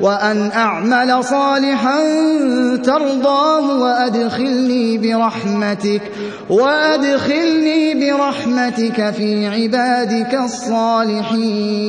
وأن أعمل صالحا ترضاه وأدخلني برحمتك وأدخلني برحمتك في عبادك الصالحين.